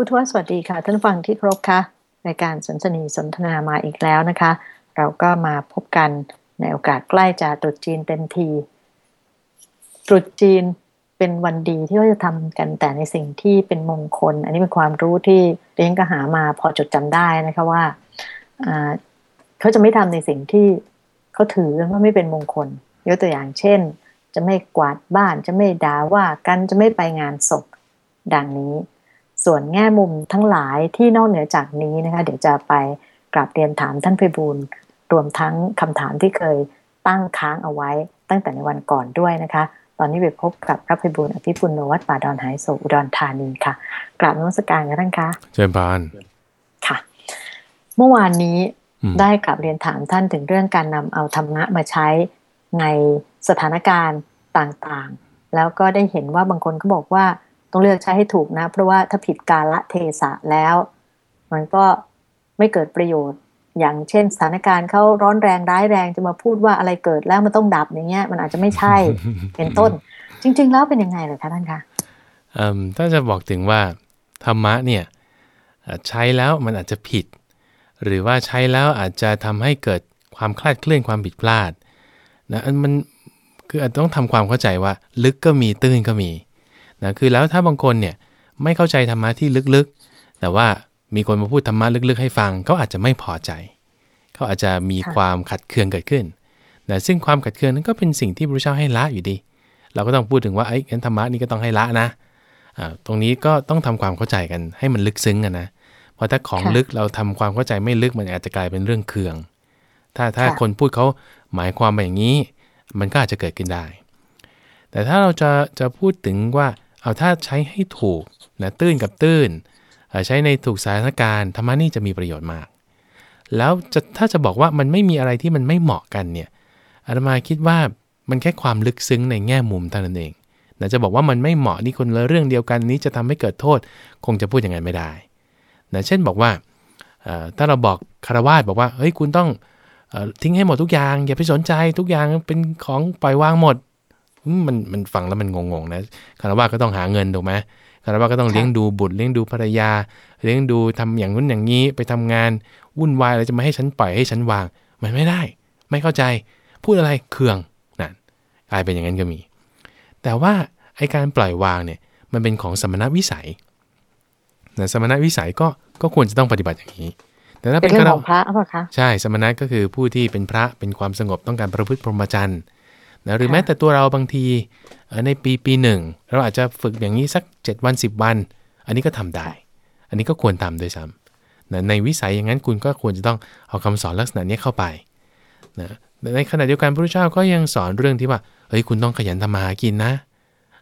ผู้ทวสวัสดีค่ะ ท่านฟังที่ครบค่ะรายการสนสนีสนทนามาอีกแล้วนะคะ เราก็มาพบกันในโอกาสใกล้จะตรุษจีนเต็มทีตรุษจีนเป็นวันดีที่เขาจะทำกันแต่ในสิ่งที่เป็นมงคล อันนี้เป็นความรู้ที่เรียนก็หามาพอจดจำได้นะคะว่าเขาจะไม่ทำในสิ่งที่เขาถือว่าไม่เป็นมงคลยกตัวอย่างเช่น จะไม่กวาดบ้านจะไม่ด่าว่ากันจะไม่ไปงานศพดังนี้ ส่วนแง่มุมทั้งหลายที่นอกเหนือจากนี้นะคะเดี๋ยวจะไปกราบเรียนถามท่านพิบูลรวมทั้งคำถามที่เคยตั้งค้างเอาไว้ตั้งแต่ในวันก่อนด้วยนะคะ ตอนนี้ไปพบกับพระพิบูลอภิปุณโนวัดป่าดอนหายโศอุดรธานีค่ะ กราบนมัสการกันท่านคะเชิญพานค่ะ เมื่อวานนี้ได้กลับเรียนถามท่านถึงเรื่องการนำเอาธรรมะมาใช้ในสถานการณ์ต่างๆ แล้วก็ได้เห็นว่าบางคนเขาบอกว่า ต้องเลือกใช้ให้ถูกนะ เพราะว่าถ้าผิดกาละเทศะแล้ว มันก็ไม่เกิดประโยชน์ อย่างเช่นสถานการณ์เขาร้อนแรงร้ายแรงจะมาพูดว่าอะไรเกิดแล้วมันต้องดับอย่างเงี้ย มันอาจจะไม่ใช่เป็นต้น จริง ๆ แล้วเป็นยังไงเลยคะท่านคะถ้าจะบอกถึงว่าธรรมะเนี่ยใช้แล้วมันอาจจะผิด หรือว่าใช้แล้วอาจจะทำให้เกิดความคลาดเคลื่อนความผิดพลาดนะมันคืออาจต้องทำความเข้าใจว่า ลึกก็มีตื้นก็มี นะคือแล้วถ้าบางคนเนี่ยไม่เข้าใจธรรมะที่ลึกๆ แต่ว่ามีคนมาพูดธรรมะลึกๆ ให้ฟังเขาอาจจะไม่พอใจ เขาอาจจะมีความขัดเคืองเกิดขึ้นนะซึ่งความขัดเคืองนั้นก็เป็นสิ่งที่พระเจ้าให้ละอยู่ดี เราก็ต้องพูดถึงว่าไอ้งั้นธรรมะนี่ก็ต้องให้ละนะตรงนี้ก็ต้องทำความเข้าใจกันให้มันลึกซึ้งกันนะเพราะถ้าของลึกเราทำความเข้าใจไม่ลึกมันอาจจะกลายเป็นเรื่องเคือง ถ้าถ้าคนพูดเขาหมายความแบบอย่างนี้ มันก็อาจจะเกิดขึ้นได้ แต่ถ้าเราจะจะพูดถึงว่า เอาถ้าใช้ให้ถูกนะตื้นกับตื้น ใช้ในถูกสถานการณ์ธรรมะนี่จะมีประโยชน์มาก แล้วจะถ้าจะบอกว่ามันไม่มีอะไรที่มันไม่เหมาะกันเนี่ยอาตมาคิดว่ามันแค่ความลึกซึ้งในแง่มุมเท่านั้นเองนะจะบอกว่ามันไม่เหมาะนี่คนละเรื่องเดียวกันนี้จะทำให้เกิดโทษ คงจะพูดอย่างไงไม่ได้นะเช่นบอกว่าถ้าเราบอกคารวาสบอกว่าเฮ้ยคุณต้องทิ้งให้หมดทุกอย่าง อย่าไปสนใจทุกอย่างเป็นของปล่อยวางหมด มันมันฟังแล้วมันงงๆนะคารวาสก็ต้องหาเงินถูกไหมคารวาสก็ต้องเลี้ยงดูบุตรเลี้ยงดูภรรยา เลี้ยงดูทำอย่างนู้นอย่างนี้ไปทำงานวุ่นวายอะไรจะมาให้ฉันปล่อยให้ฉันวาง มันไม่ได้ ไม่เข้าใจ พูดอะไรเคืองนั่นกลายเป็นอย่างนั้นก็มี แต่ว่าไอการปล่อยวางเนี่ยมันเป็นของสมณวิสัยนะสมณวิสัยก็ก็ควรจะต้องปฏิบัติอย่างนี้ แต่ถ้าเป็นเรื่องของพระป่ะคะใช่สมณะก็คือผู้ที่เป็นพระเป็นความสงบต้องการประพฤติพรหมจรรย์ นะหรือแม้แต่ตัวเราบางทีในปีปีหนึ่งเราอาจจะฝึกอย่างนี้สัก 7 วัน 10 วัน อันนี้ก็ทำได้ อันนี้ก็ควรทำด้วยซ้ำนะในวิสัยอย่างนั้นคุณก็ควรจะต้องเอาคำสอนลักษณะนี้เข้าไปนะในขณะเดียวกันพระเจ้าก็ยังสอนเรื่องที่ว่าเฮ้ยคุณต้องขยันทำมาหากินนะ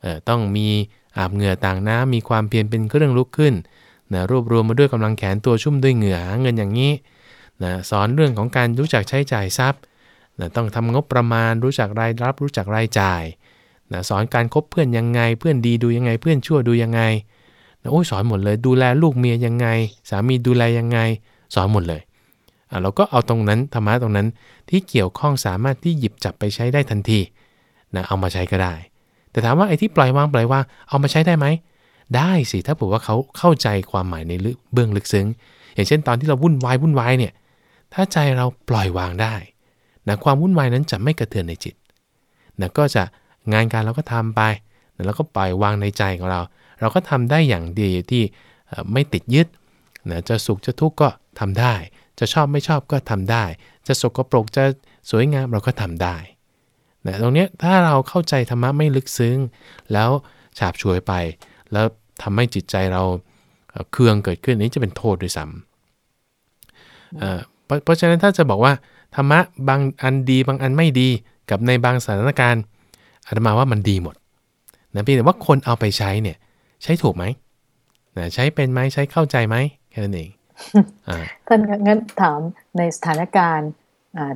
เออต้องมีอาบเหงื่อต่างน้ำมีความเพียรเป็นเครื่องลุกขึ้นนะรวบรวมมาด้วยกำลังแขนตัวชุ่มด้วยเหงื่อหาเงินอย่างนี้นะสอนเรื่องของการรู้จักใช้จ่ายทรัพย์ นะต้องทำงบประมาณรู้จักรายรับรู้จักรายจ่ายนะสอนการคบเพื่อนยังไง เพื่อนดีดูยังไง เพื่อนชั่วดูยังไงนะโอ้ยสอนหมดเลย ดูแลลูกเมียยังไง สามีดูแลยังไง สอนหมดเลยอะเราก็เอาตรงนั้นธรรมะตรงนั้นที่เกี่ยวข้องสามารถที่หยิบจับไปใช้ได้ทันทีนะเอามาใช้ก็ได้ แต่ถามว่าไอ้ที่ปล่อยวางปล่อยวางเอามาใช้ได้ไหมได้สิถ้าบอกว่าเขาเข้าใจความหมายในเบื้องลึกซึ้ง อย่างเช่นตอนที่เราวุ่นวายวุ่นวายเนี่ยถ้าใจเราปล่อยวางได้ นะความวุ่นวายนั้นจะไม่กระเทือนในจิตนะก็จะงานการเราก็ทำไปนะแล้วก็ปล่อยวางในใจของเรา เราก็ทำได้อย่างดีที่ไม่ติดยึดนะจะสุขจะทุกข์ก็ทำได้ จะชอบไม่ชอบก็ทำได้ จะสกปรกจะสวยงามเราก็ทำได้นะตรงนี้ถ้าเราเข้าใจธรรมะไม่ลึกซึ้ง แล้วฉาบฉวยไป แล้วทำให้จิตใจเราเคืองเกิดขึ้นนี้จะเป็นโทษด้วยซ้ำเพราะฉะนั้นถ้าจะบอกว่า ธรรมะบางอันดีบางอันไม่ดีกับในบางสถานการณ์อาตมาว่ามันดีหมดนะเพียงแต่ว่าคนเอาไปใช้เนี่ย ใช้ถูกไหมนะใช้เป็นไหมใช้เข้าใจไหมแค่นั้นเองท่านงั้นถามในสถานการณ์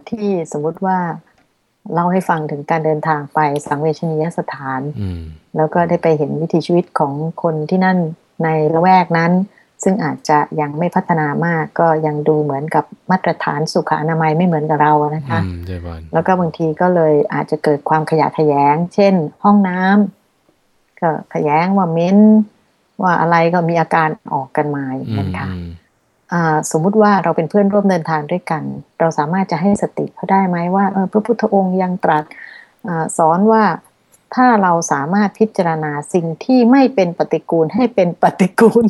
ที่สมมุติว่าเล่าให้ฟังถึงการเดินทางไปสังเวชนียสถานแล้วก็ได้ไปเห็นวิถีชีวิตของคนที่นั่นในละแวกนั้น ซึ่งอาจจะยังไม่พัฒนามากก็ยังดูเหมือนกับมาตรฐานสุขอนามัยไม่เหมือนกับเรานะคะแล้วก็บางทีก็เลยอาจจะเกิดความขยะแขยง เช่น ห้องน้ำก็ขยงว่าเม้น ว่าอะไรก็มีอาการออกกันมาอย่างนั้นค่ะอืมอ่าสมมุติว่าเราเป็นเพื่อนร่วมเดินทางด้วยกัน เราสามารถจะให้สติเขาได้ไหมว่าเออพระพุทธองค์ยังตรัสอาสอนว่าถ้าเราสามารถพิจารณาสิ่งที่ไม่เป็นปฏิกูลให้เป็นปฏิกูล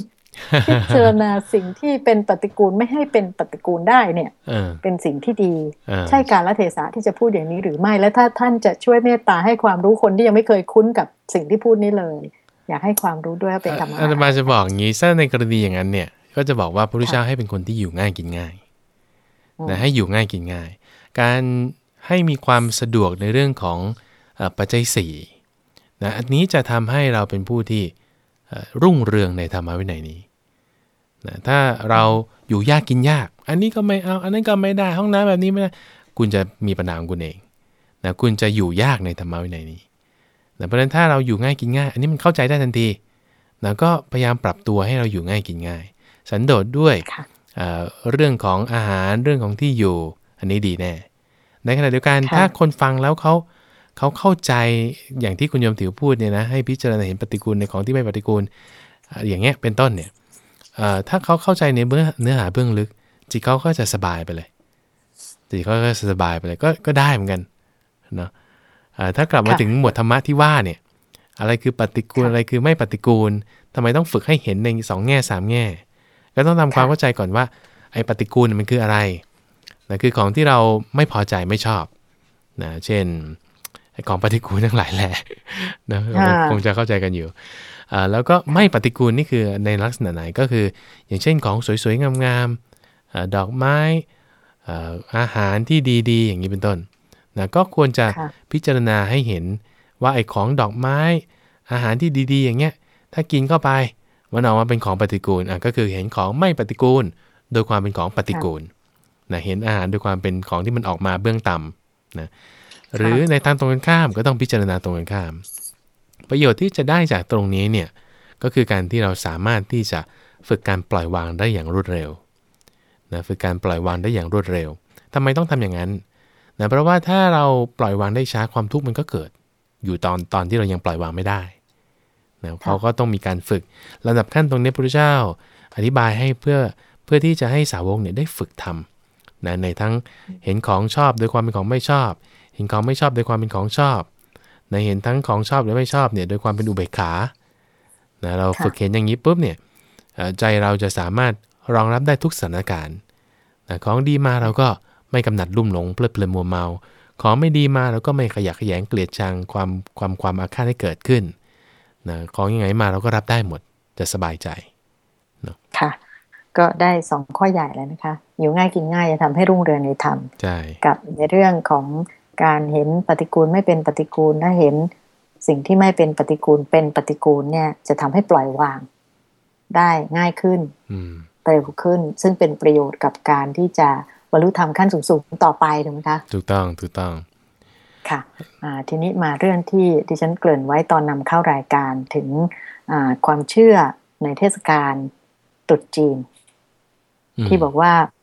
พิจารณาสิ่งที่เป็นปฏิกูลไม่ให้เป็นปฏิกูลได้เนี่ยเออเป็นสิ่งที่ดีเออใช่การละเทศะที่จะพูดอย่างนี้หรือไม่และถ้าท่านจะช่วยเมตตาให้ความรู้คนที่ยังไม่เคยคุ้นกับสิ่งที่พูดนี้เลย อยากให้ความรู้ด้วยว่าเป็นธรรมะอาตมาจะบอกอย่างนี้ถ้าในกรณีอย่างนั้นเนี่ย ก็จะบอกว่าพระพุทธเจ้าให้เป็นคนที่อยู่ง่ายกินง่ายอืมนะให้อยู่ง่ายกินง่าย การให้มีความสะดวกในเรื่องของเอ่อปัจจัยสี่นะอันนี้จะทำให้เราเป็นผู้ที่เอ่อ รุ่งเรืองในธรรมวินัยนี้นะถ้าเราอยู่ยากกินยาก อันนี้ก็ไม่เอา อันนั้นก็ไม่ได้ห้องน้ำแบบนี้ไม่ได้ คุณจะมีปัญหาของคุณเองนะคุณจะอยู่ยากในธรรมวินัยนี้นะเพราะฉะนั้นถ้าเราอยู่ง่ายกินง่าย อันนี้มันเข้าใจได้ทันทีนะก็พยายามปรับตัวให้เราอยู่ง่ายกินง่าย สันโดษด้วยค่ะเอ่อเรื่องของอาหารเรื่องของที่อยู่ อันนี้ดีแน่ ในขณะเดียวกันค่ะถ้าคนฟังแล้วเขา เขาเข้าใจอย่างที่คุณโยมถิวพูดเนี่ยนะให้พิจารณาเห็นปฏิกูลในของที่ไม่ปฏิกูลเอ่ออย่างเงี้ยเป็นต้นเนี่ยเอ่อถ้าเขาเข้าใจในเบื้องเนื้อหาเบื้องลึก จิตเขาก็จะสบายไปเลยจิตเขาก็สบายไปเลยก็ก็ได้เหมือนกันเนาะเอ่อถ้ากลับมาค่ะถึงหมวดธรรมะที่ว่าเนี่ยอะไรคือปฏิกูลค่ะอะไรคือไม่ปฏิกูลทำไมต้องฝึกให้เห็นในสองแง่สามแง่ ก็ต้องทำความค่ะเข้าใจก่อนว่าไอ้ปฏิกูลมันคืออะไรนะคือของที่เราไม่พอใจไม่ชอบนะเช่น ไอ้ของปฏิกูลทั้งหลายแหละนะคงจะเข้าใจกันอยู่อ่าแล้วก็ไม่ปฏิกูลนี่คือในลักษณะไหนก็คือ อย่างเช่นของสวยๆงามๆอ่าดอกไม้อ่าอาหารที่ดีๆ อย่างนี้เป็นต้นนะก็ควรจะค่ะพิจารณาให้เห็นว่าไอ้ของดอกไม้ อาหารที่ดี ๆ อย่างเงี้ย ถ้ากินเข้าไปมันออกมาเป็นของปฏิกูลอะก็คือเห็นของไม่ปฏิกูล โดยความเป็นของปฏิกูลนะเห็นอาหารโดยความเป็นของที่มันออกมาเบื้องต่ำนะ หรือในทางตรงกันข้ามก็ต้องพิจารณาตรงกันข้าม ประโยชน์ที่จะได้จากตรงนี้เนี่ยก็คือการที่เราสามารถที่จะฝึกการปล่อยวางได้อย่างรวดเร็วนะฝึกการปล่อยวางได้อย่างรวดเร็วทำไมต้องทำอย่างนั้นนะเพราะว่าถ้าเราปล่อยวางได้ช้าความทุกข์มันก็เกิด อยู่ตอนตอนที่เรายังปล่อยวางไม่ได้นะเขาก็ต้องมีการฝึกระดับขั้นตรงนี้พระพุทธเจ้า อธิบายให้เพื่อเพื่อที่จะให้สาวกเนี่ยได้ฝึกทำนะในทั้งเห็นของชอบโดยความเป็นของไม่ชอบ เห็นของไม่ชอบโดยความเป็นของชอบนะเห็นทั้งของชอบและไม่ชอบเนี่ยโดยความเป็นอุเบกขานะเราค่ะฝึกเห็นอย่างนี้ปุ๊บเนี่ยเอ่อใจเราจะสามารถรองรับได้ทุกสถานการณ์นะของดีมาเราก็ไม่กำหนัดลุ่มหลงเพลิดเพลินมัวเมา ของไม่ดีมาเราก็ไม่ขยะแขยงเกลียดชังความความความอาฆาตให้เกิดขึ้นนะของยังไงมาเราก็รับได้หมดจะสบายใจค่ะ ก็ได้สองข้อใหญ่แล้วนะคะ อยู่ง่ายกินง่ายจะทำให้รุ่งเรืองในธรรมใช่กับในเรื่องของ การเห็นปฏิกูลไม่เป็นปฏิกูลและเห็นสิ่งที่ไม่เป็นปฏิกูลเป็นปฏิกูลเนี่ยจะทำให้ปล่อยวาง ได้ง่ายขึ้นอืมเร็วขึ้น ซึ่งเป็นประโยชน์กับการที่จะบรรลุธรรมขั้นสูงๆต่อไปถูกไหมคะถูกต้องถูกต้องค่ะอ่าทีนี้มาเรื่องที่ดิฉันเกริ่นไว้ตอนนำเข้ารายการถึงอ่าความเชื่อในเทศกาลตรุษจีนมที่บอกว่าอ่า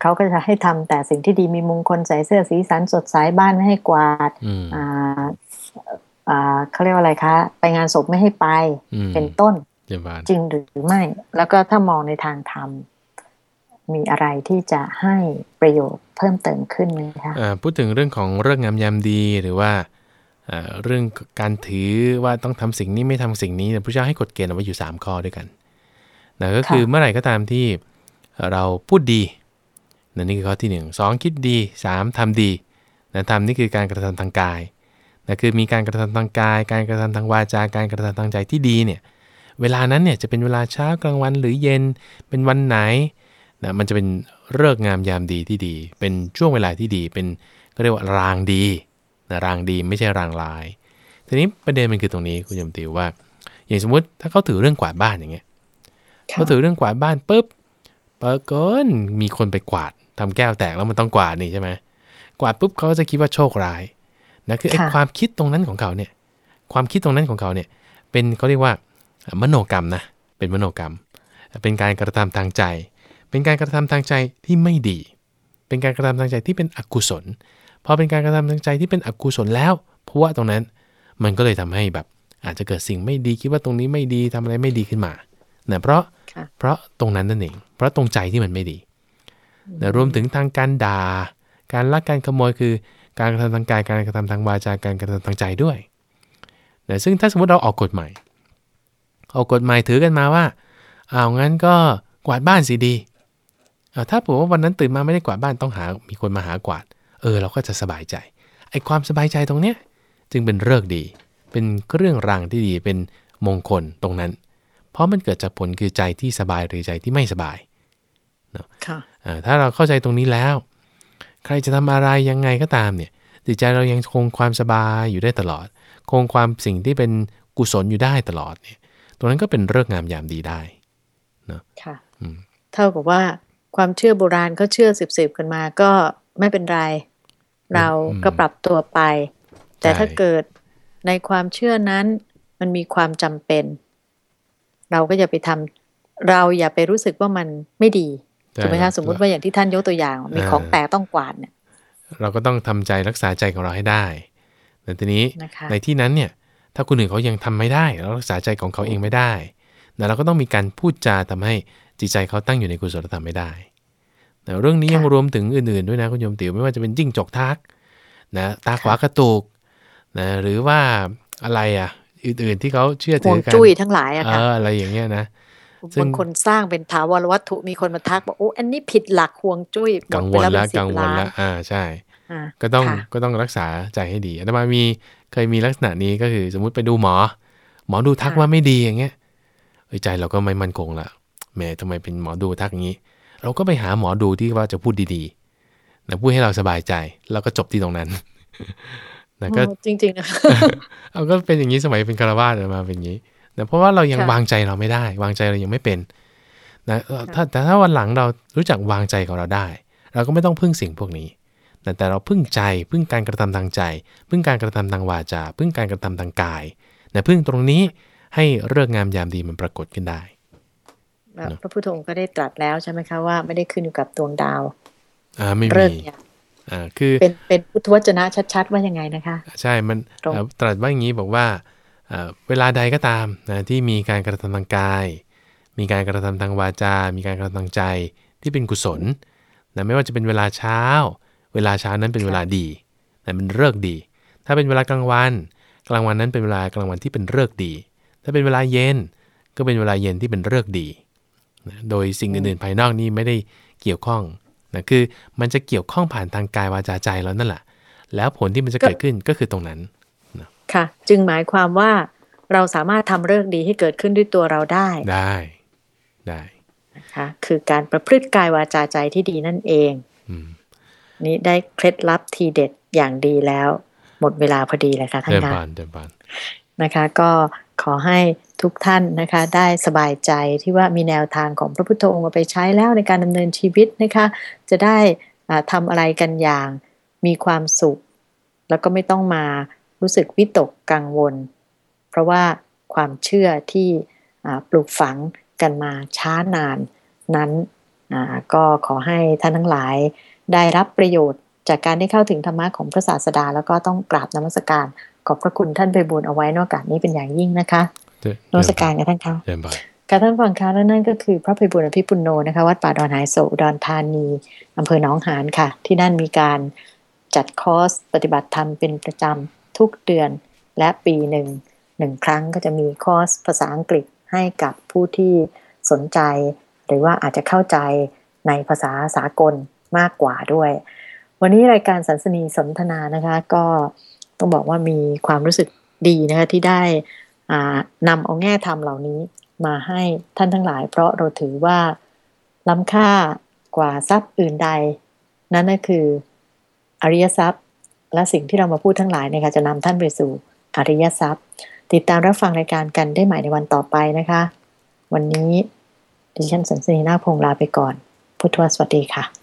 เขาก็จะให้ทำแต่สิ่งที่ดีมีมงคลใส่เสื้อสีสันสดใสบ้านไม่ให้กวาดอืมอ่าอ่าเขาเรียกว่าอะไรคะ ไปงานศพไม่ให้ไปอืมเป็นต้นเยี่ยมบานจริงหรือไม่ แล้วก็ถ้ามองในทางธรรมมีอะไรที่จะให้ประโยชน์เพิ่มเติมขึ้นไหมคะอ่าพูดถึงเรื่องของเรื่องงามยามดีหรือว่าอ่าเรื่องการถือว่าต้องทำสิ่งนี้ไม่ทำสิ่งนี้เนี่ยพระเจ้าให้กฎเกณฑ์เอาไว้อยู่ 3 ข้อด้วยกันนะก็คือค่ะเมื่อไหร่ก็ตามที่เราพูดดี นะนี่คือข้อที่ 1 2 คิดดี 3ทำดีนะทำนี่คือการกระทำทางกายนะคือมีการกระทำทางกาย การกระทำทางวาจา การกระทำทางใจที่ดีเนี่ยเวลานั้นเนี่ยจะเป็นเวลาเช้ากลางวันหรือเย็นเป็นวันไหนนะมันจะเป็นเลิกษ์งามยามดีที่ดี เป็นช่วงเวลาที่ดี เป็นก็เรียกว่ารางดีนะรางดีไม่ใช่รางลาย ทีนี้ประเด็นมันคือตรงนี้คุณยมติวว่า อย่างสมมุติถ้าเขาถือเรื่องกวาดบ้านอย่างเงี้ยเขาถือเรื่องกวาดบ้านปุ๊บปรากฏมีคนไปกวาด ทำแก้วแตกแล้วมันต้องกวาดนี่ใช่ไหมกวาดปุ๊บเขาก็จะคิดว่าโชคร้ายนะคือไอ้ค่ะความคิดตรงนั้นของเขาเนี่ย ความคิดตรงนั้นของเขาเนี่ย เป็นเขาเรียกว่ามโนกรรมนะ เป็นมโนกรรม เป็นการกระทำทางใจ เป็นการกระทำทางใจที่ไม่ดี เป็นการกระทำทางใจที่เป็นอกุศล พอเป็นการกระทำทางใจที่เป็นอกุศลแล้วเพราะว่าตรงนั้นมันก็เลยทำให้แบบ อาจจะเกิดสิ่งไม่ดีคิดว่าตรงนี้ไม่ดีทำอะไรไม่ดีขึ้นมานะเพราะค่ะเพราะตรงนั้นนั่นเอง เพราะตรงใจที่มันไม่ดี นะรวมถึงทางการด่า การลักการขโมยคือการกระทำทางกาย การกระทำทางวาจา การกระทำทางใจด้วยนะซึ่งถ้าสมมติเราออกกฎใหม่ออกกฎใหม่ถือกันมาว่าเอางั้นก็กวาดบ้านสิดี ถ้าผมว่าวันนั้นตื่นมาไม่ได้กวาดบ้านต้องหา มีคนมาหากวาด เออ เราก็จะสบายใจ ไอ้ความสบายใจตรงเนี้ยจึงเป็นเลิกดี เป็นเรื่องรางที่ดี เป็นมงคลตรงนั้น เพราะมันเกิดจากผลคือใจที่สบายหรือใจที่ไม่สบาย ถ้าเราเข้าใจตรงนี้แล้ว ใครจะทำอะไรยังไงก็ตามเนี่ยจิตใจเรายังคงความสบายอยู่ได้ตลอด คงความสิ่งที่เป็นกุศลอยู่ได้ตลอดเนี่ย ตรงนั้นก็เป็นเรื่องงามยามดีได้ค่ะอืมเท่ากับว่าความเชื่อโบราณเขาเชื่อสืบๆกันมาก็ไม่เป็นไร เราก็ปรับตัวไป แต่ถ้าเกิดในความเชื่อนั้นมันมีความจำเป็น เราก็อย่าไปทำเราอย่าไปรู้สึกว่ามันไม่ดี ถูกไหมคะสมมุติว่าอย่างที่ท่านยกตัวอย่าง มีของแปลกต้องกวาดเนี่ยเราก็ต้องทำใจรักษาใจของเราให้ได้แต่ทีนี้นะคะในที่นั้นเนี่ย ถ้าคนอื่นเขายังทำไม่ได้เรารักษาใจของเขาเองไม่ได้นะเราก็ต้องมีการพูดจาทำให้จิตใจเขาตั้งอยู่ในกุศลธรรมไม่ได้แต่เรื่องนี้ยังรวมถึงอื่นๆด้วยนะคุณโยมติ๋วไม่ว่าจะเป็นจิ้งจกทักนะตาขวากระตุกนะหรือว่าอะไรอะ อื่นๆที่เขาเชื่อห่ถืวงอกันจุ้ยทั้งหลายอะเอค่ะออะไรอย่างเงี้ยนะซึ่ง บางคนสร้างเป็นถาวรวัตถุมีคนมาทักบอกโอ้อันนี้ผิดหลักห่วงจุ้ยหมกัดงไปวลแล้วแล้เป็วนสิกับงวลล้านแล้วอ่าใช่อ่าก็ต้องค่ะก็ต้องรักษาใจให้ดีอาตมามีเคยมีลักษณะนี้ก็คือสมมุติไปดูหมอ หมอดูทักว่าไม่ดีอย่างเงี้ยเอ้ยใจเราก็ไม่มั่นคงละแหมทำไมเป็นหมอดูทักอย่างนี้ เราก็ไปหาหมอดูที่ว่าจะพูดดีๆนะพูดให้เราสบายใจ แล้วก็จบที่ตรงนั้นนะก็โอ้จริงๆนะคะเอาก็เป็นอย่างนี้สมัยเป็นคารวาสมาเป็นอย่างนี้ นะเพราะว่าเรายังค่ะวางใจเราไม่ได้ วางใจเรายังไม่เป็นนะเอ่อถ้าแต่ถ้าวันหลังเรารู้จักวางใจของเราได้ เราก็ไม่ต้องพึ่งสิ่งพวกนี้นะแต่เราพึ่งใจพึ่งการกระทำทางใจ พึ่งการกระทำทางวาจา พึ่งการกระทำทางกายนะพึ่งตรงนี้ให้เรื่องงามยามดีมันปรากฏขึ้นได้แล้วพระพุทธองค์ก็ได้ตรัสแล้วใช่ไหมคะว่าไม่ได้ขึ้นอยู่กับดวงดาวอ่าไม่เลิมีกเนี่ยอ่าคือเป็นเป็นพุทธวจนะชัดๆว่ายังไงนะคะ ใช่มันตรงเอ่อตรัสว่าอย่างนี้บอกว่า เวลาใดก็ตามนะที่มีการกระทำทางกาย มีการกระทำทางวาจา มีการกระทำทางใจที่เป็นกุศลนะไม่ว่าจะเป็นเวลาเช้า เวลาเช้านั้นเป็นเวลาดีนะเป็นเลิกดี ถ้าเป็นเวลากลางวัน กลางวันนั้นเป็นเวลากลางวันที่เป็นเลิกดี ถ้าเป็นเวลาเย็นก็เป็นเวลาเย็นที่เป็นเลิกดีนะโดยสิ่งอื่นๆภายนอกนี้ไม่ได้เกี่ยวข้องนะคือมันจะเกี่ยวข้องผ่านทางกายวาจาใจแล้วนั่นแหละแล้วผลที่มันจะเกิดขึ้นก็คือตรงนั้น ค่ะ จึงหมายความว่าเราสามารถทำเรื่องดีให้เกิดขึ้นด้วยตัวเราได้ ได้ได้นะคะคือการประพฤติกายวาจาใจที่ดีนั่นเองอืมนี่ได้เคล็ดลับทีเด็ดอย่างดีแล้ว หมดเวลาพอดีเลยค่ะท่าเดินนคะผ่านเดินผ่านนะคะ ก็ขอให้ทุกท่านนะคะ ได้สบายใจที่ว่ามีแนวทางของพระพุทธองค์มาไปใช้แล้วในการดำเนินชีวิตนะคะ จะได้อ่าทำอะไรกันอย่างมีความสุข แล้วก็ไม่ต้องมา รู้สึกวิตกกังวล เพราะว่าความเชื่อที่อ่าปลูกฝังกันมาช้านานนั้นอ่าก็ขอให้ท่านทั้งหลายได้รับประโยชน์จากการได้เข้าถึงธรรมะของพระศาสดา แล้วก็ต้องกราบนมัสการขอบพระคุณท่านไปบุญเอาไว้นอกจากนี้เป็นอย่างยิ่งนะคะเดินนมัสการกันท่านคะเดินผ่านการท่านฟังคะและนั่นก็คือพระภัยบุญอภิปุโนนะคะวัดป่าดอนหายโศกอุดรธานีอำเภอหนองหานค่ะ ที่นั่นมีการจัดคอร์สปฏิบัติธรรมเป็นประจำ ทุกเดือนและปีหนึ่งหนึ่งครั้งก็จะมีคอร์สภาษาอังกฤษให้กับผู้ที่สนใจ หรือว่าอาจจะเข้าใจในภาษาสากลมากกว่าด้วย วันนี้รายการสันสนีสนทนานะคะก็ต้องบอกว่ามีความรู้สึกดีนะคะที่ได้นำเอาแง่ธรรมเหล่านี้มาให้ท่านทั้งหลาย เพราะเราถือว่าล้ำค่ากว่าทรัพย์อื่นใด นั่นก็คืออริยทรัพย์ และสิ่งที่เรามาพูดทั้งหลายนะคะจะนำท่านไปสู่อริยทรัพย์ ติดตามรับฟังรายการกันได้ใหม่ในวันต่อไปนะคะ วันนี้ดิฉันสันสนีนาคพงลาไปก่อน พุทธวสวัสดีค่ะ